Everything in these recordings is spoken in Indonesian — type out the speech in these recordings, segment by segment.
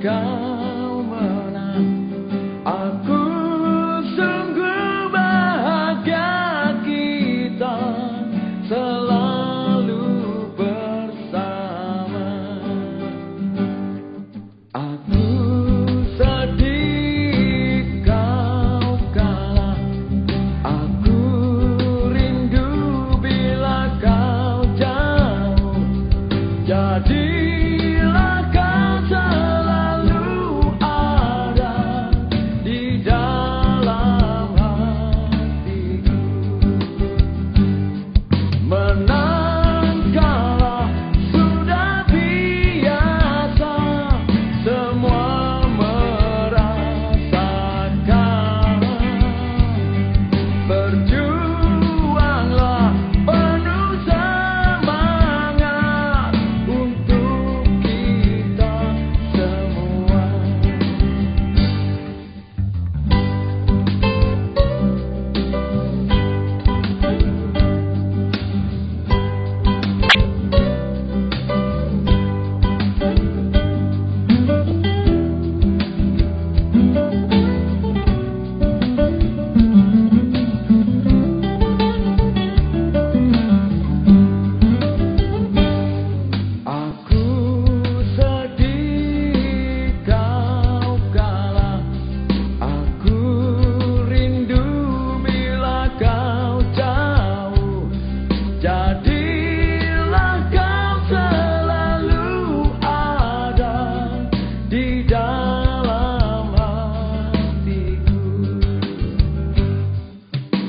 kau menang. Aku sungguh bahagia kita Selalu bersama. Aku sedih kau kalah. Aku rindu bila kau jauh. Jadi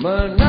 man